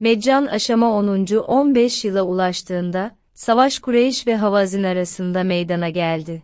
Meccan aşama 10. 15 yıla ulaştığında, savaş Kureyş ve Havazin arasında meydana geldi.